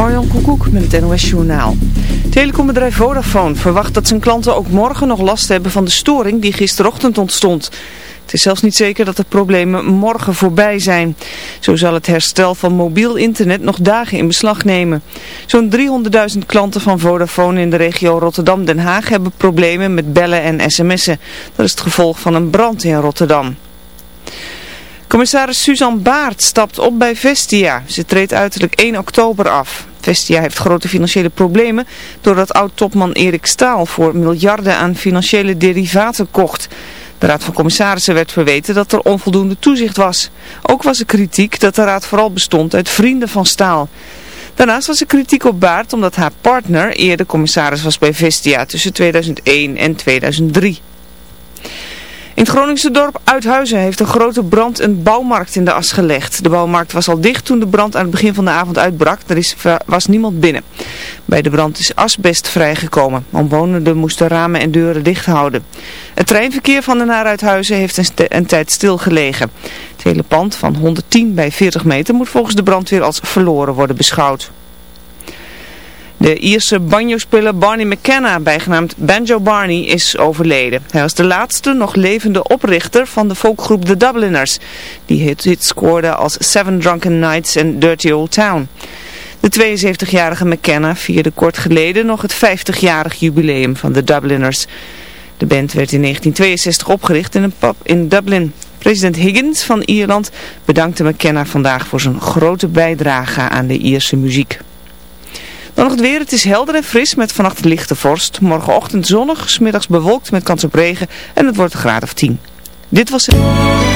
Marjan Koekoek met het NOS Journaal. Telecombedrijf Vodafone verwacht dat zijn klanten ook morgen nog last hebben van de storing die gisterochtend ontstond. Het is zelfs niet zeker dat de problemen morgen voorbij zijn. Zo zal het herstel van mobiel internet nog dagen in beslag nemen. Zo'n 300.000 klanten van Vodafone in de regio Rotterdam-Den Haag hebben problemen met bellen en sms'en. Dat is het gevolg van een brand in Rotterdam. Commissaris Suzanne Baart stapt op bij Vestia. Ze treedt uiterlijk 1 oktober af. Vestia heeft grote financiële problemen doordat oud-topman Erik Staal voor miljarden aan financiële derivaten kocht. De Raad van Commissarissen werd verweten dat er onvoldoende toezicht was. Ook was er kritiek dat de raad vooral bestond uit vrienden van Staal. Daarnaast was er kritiek op Baart omdat haar partner eerder commissaris was bij Vestia tussen 2001 en 2003. In het Groningse dorp Uithuizen heeft een grote brand een bouwmarkt in de as gelegd. De bouwmarkt was al dicht toen de brand aan het begin van de avond uitbrak. Er is, was niemand binnen. Bij de brand is asbest vrijgekomen. Omwonenden moesten ramen en deuren dicht houden. Het treinverkeer van de naar Uithuizen heeft een, een tijd stilgelegen. Het hele pand van 110 bij 40 meter moet volgens de brandweer als verloren worden beschouwd. De Ierse banjo-speler Barney McKenna, bijgenaamd Banjo Barney, is overleden. Hij was de laatste nog levende oprichter van de folkgroep The Dubliners, die hits scoorde als Seven Drunken Nights en Dirty Old Town. De 72-jarige McKenna vierde kort geleden nog het 50-jarig jubileum van de Dubliners. De band werd in 1962 opgericht in een pub in Dublin. President Higgins van Ierland bedankte McKenna vandaag voor zijn grote bijdrage aan de Ierse muziek. Dan nog het weer. Het is helder en fris met vannacht lichte vorst. Morgenochtend zonnig, smiddags bewolkt met kans op regen en het wordt een graad of 10. Dit was het...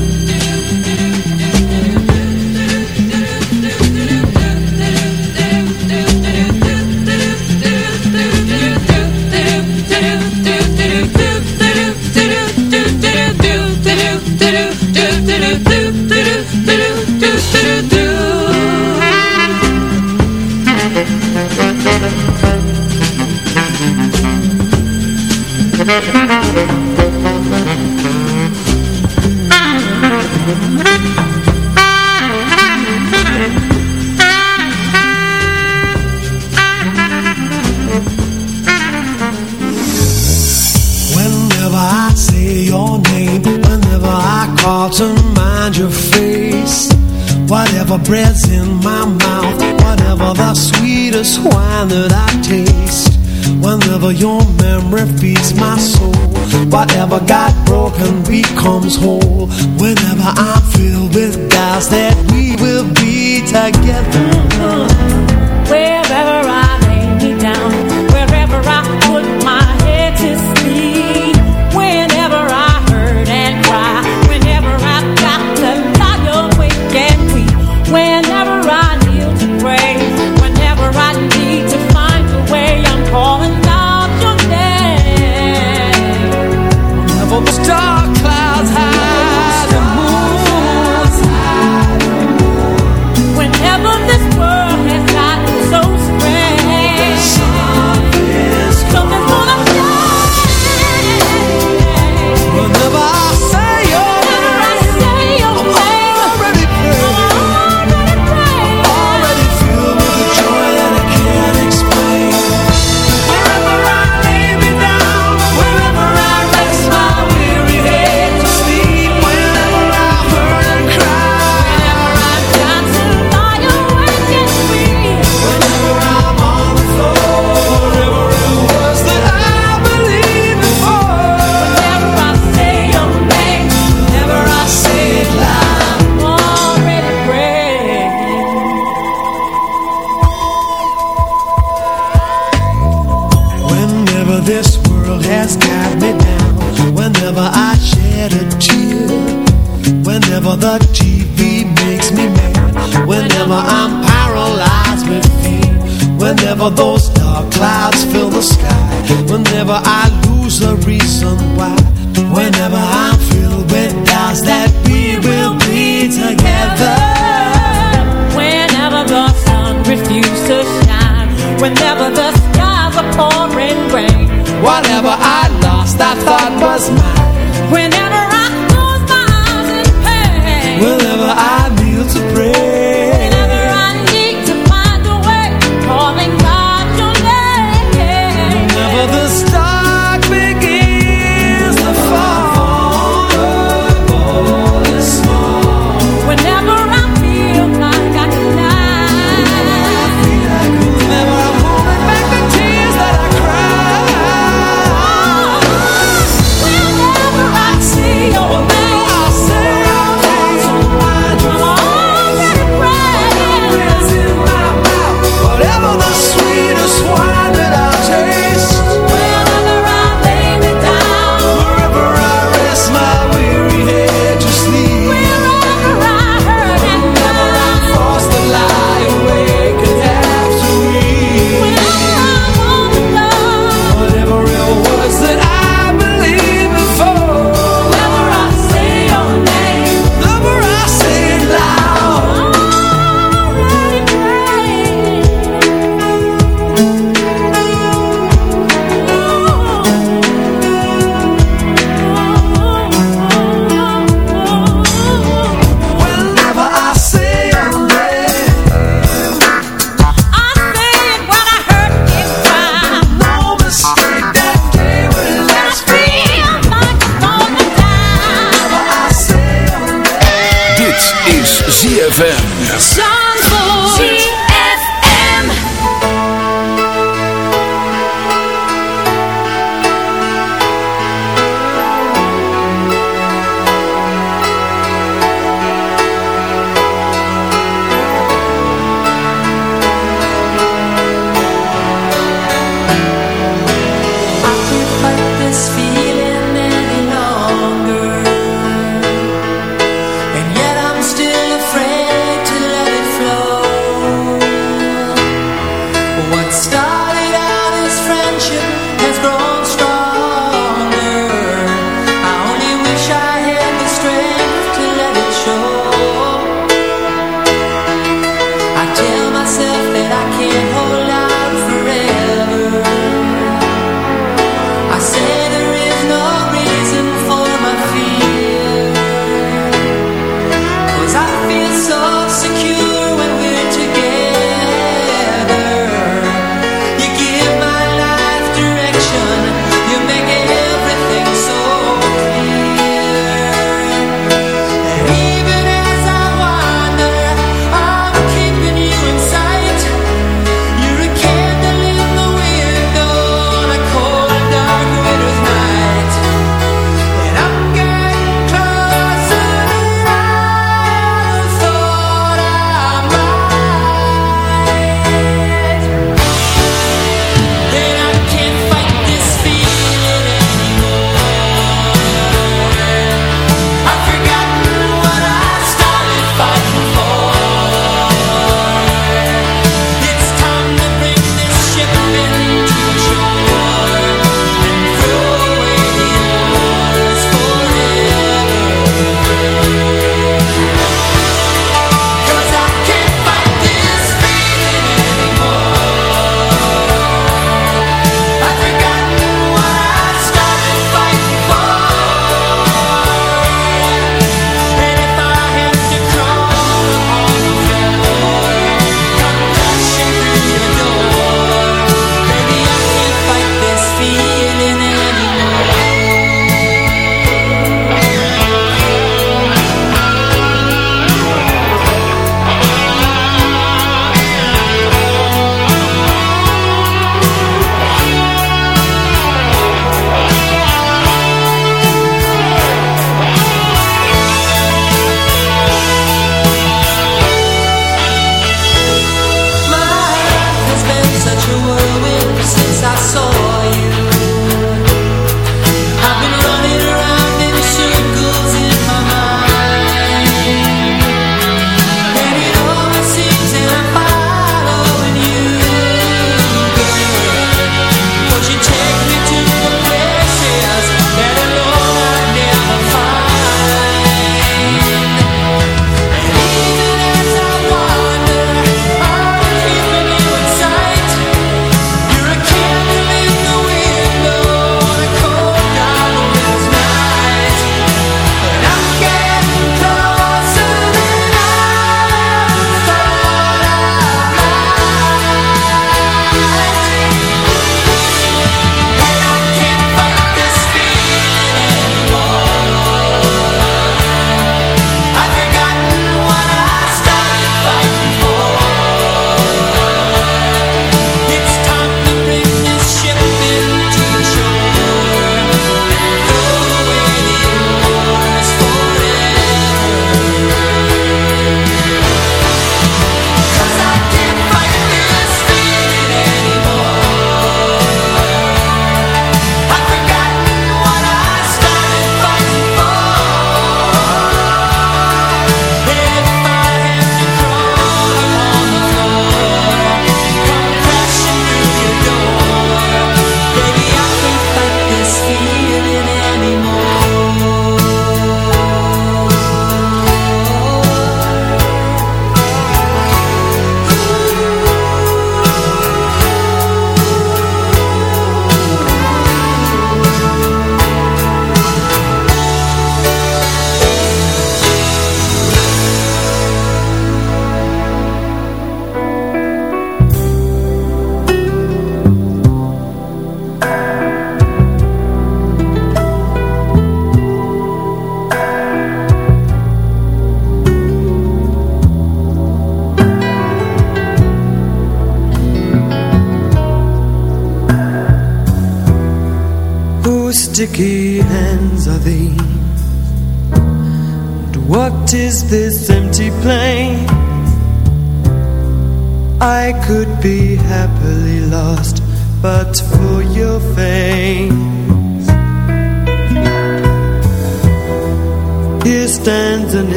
your memory feeds my soul. Whatever got broken becomes whole. Whenever I'm filled with doubts that we will be together. pouring rain. Whatever I lost I thought was mine. Whenever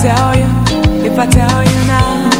tell you, if I tell you now.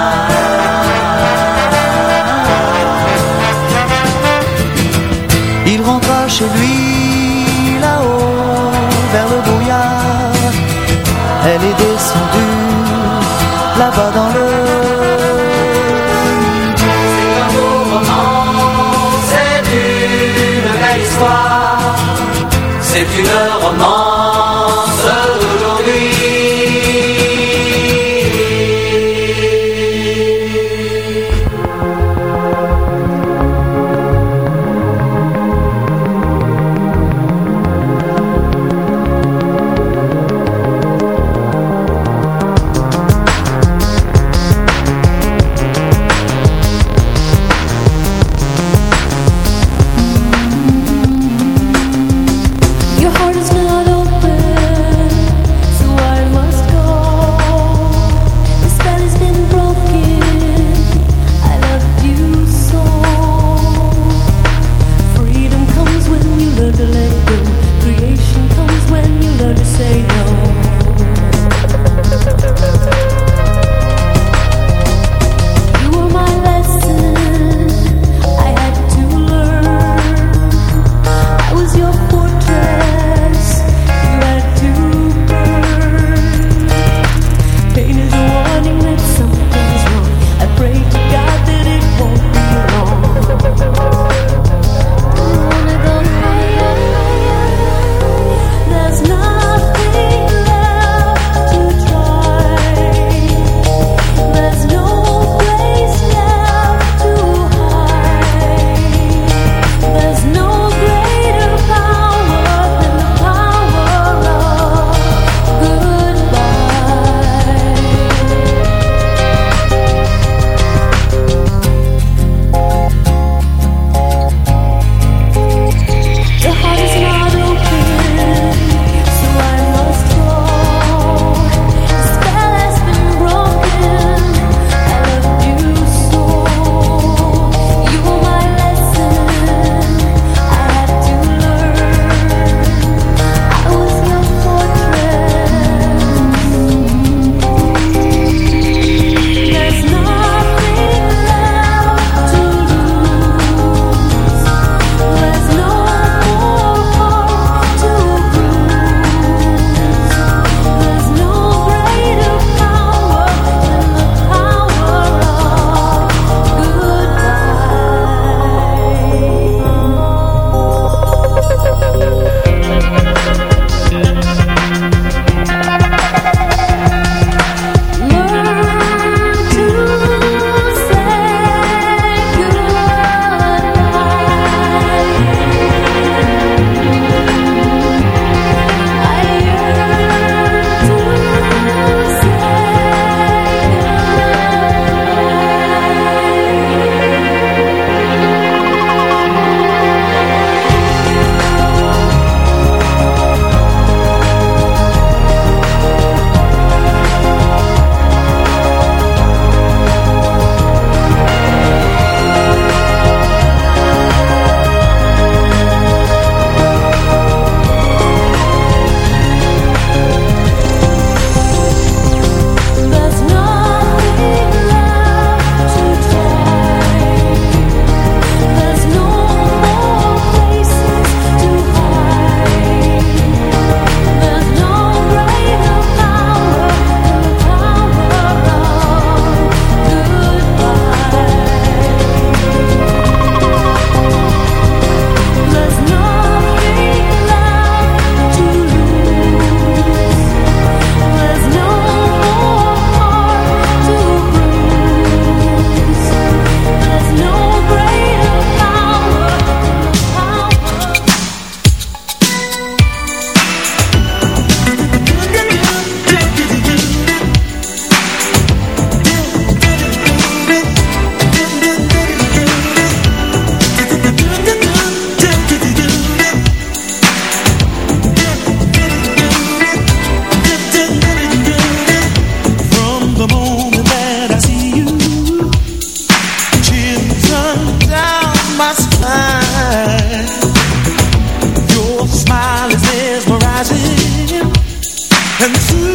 Chez lui là-haut vers le brouillard. Elle est descendue là-bas dans le C'est un beau roman, c'est une belle histoire. C'est une romance 生死。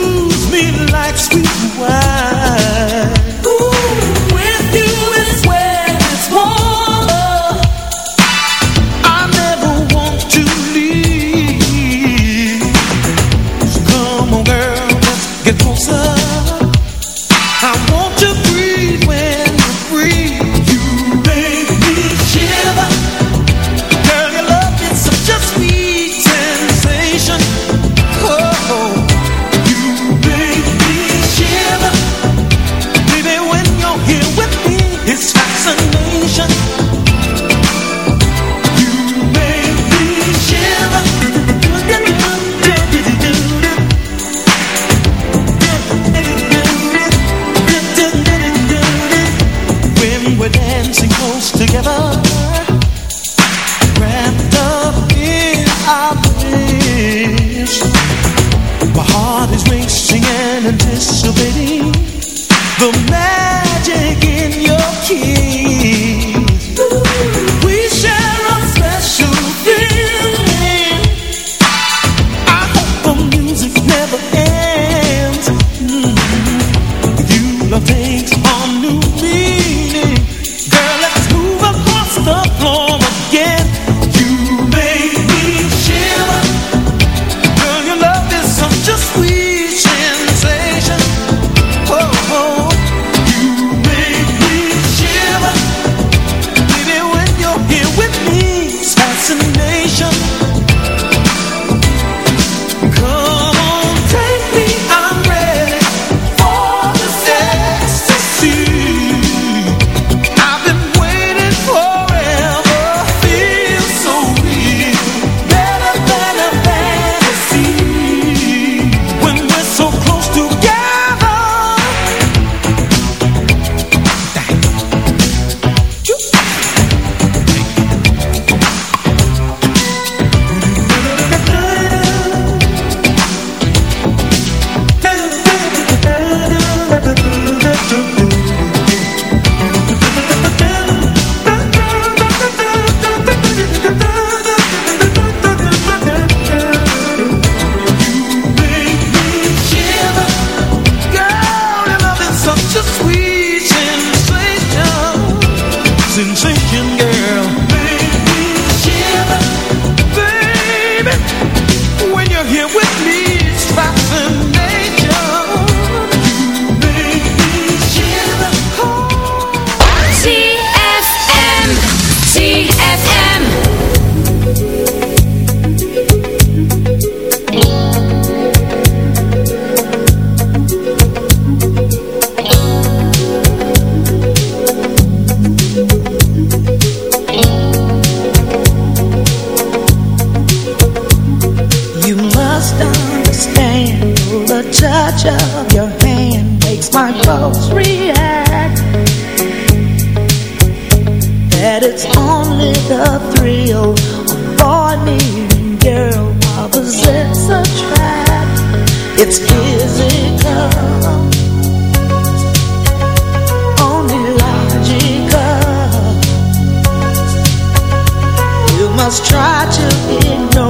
Try to ignore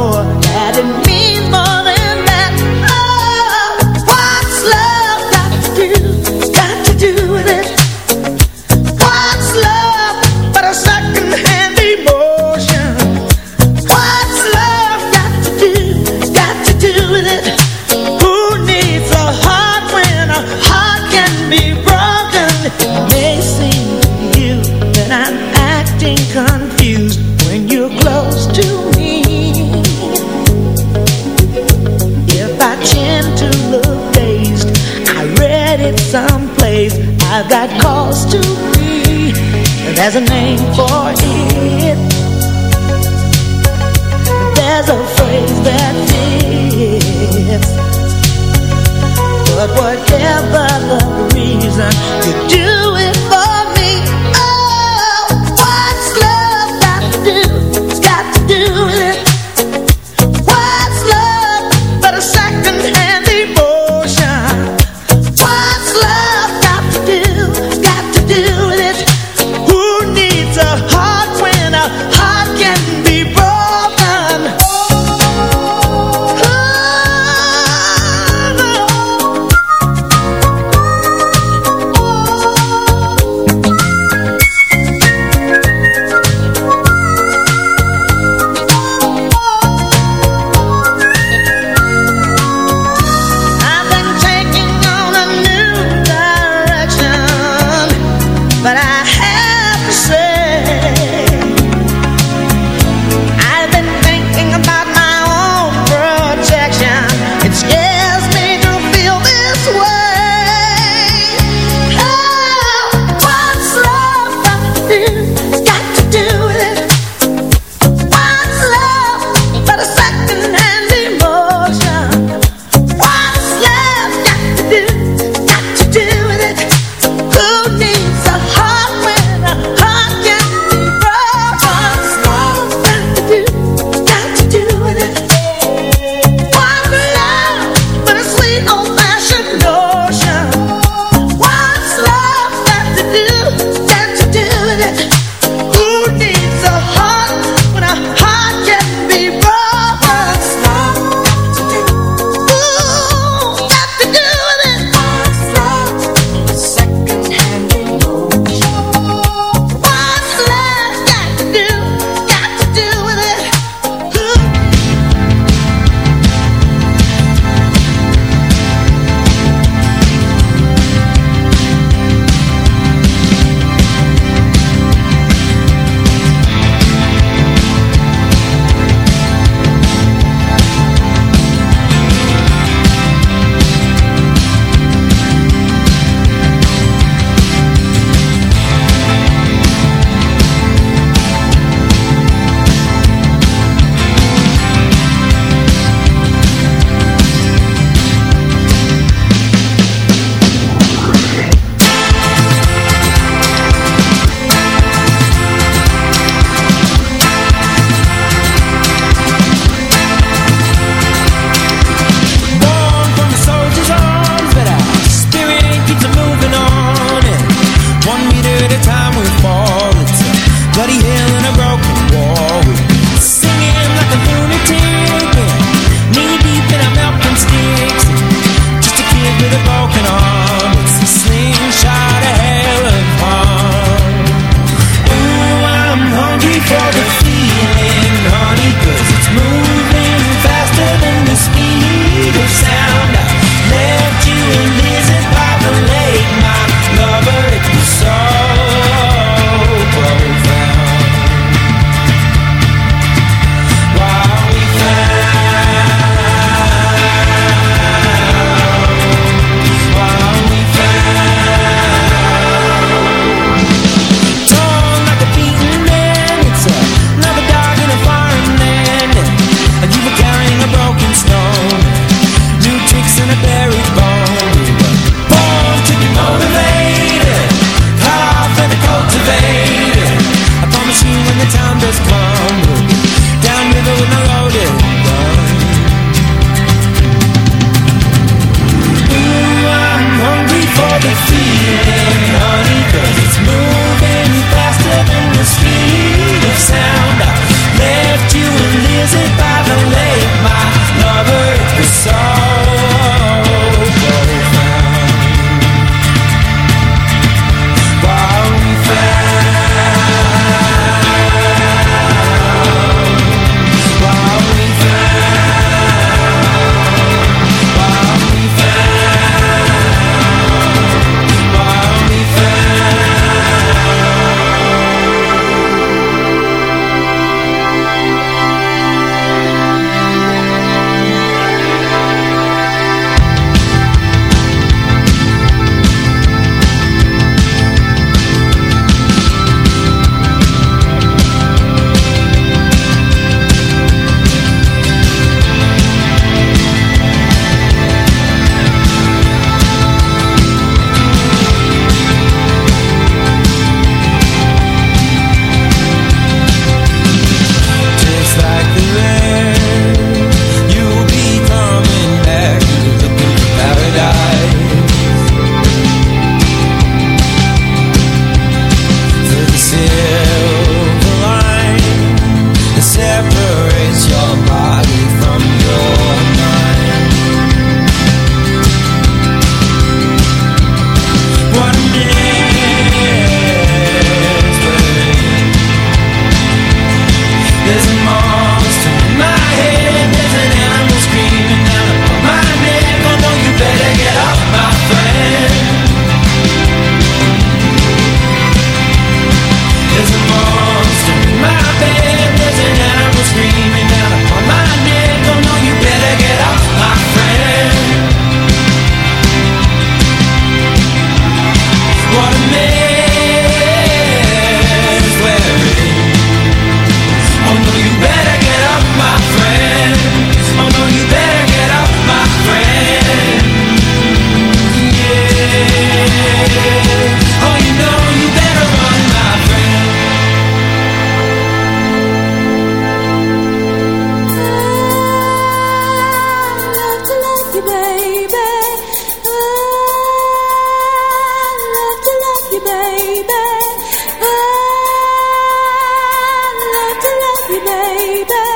baby.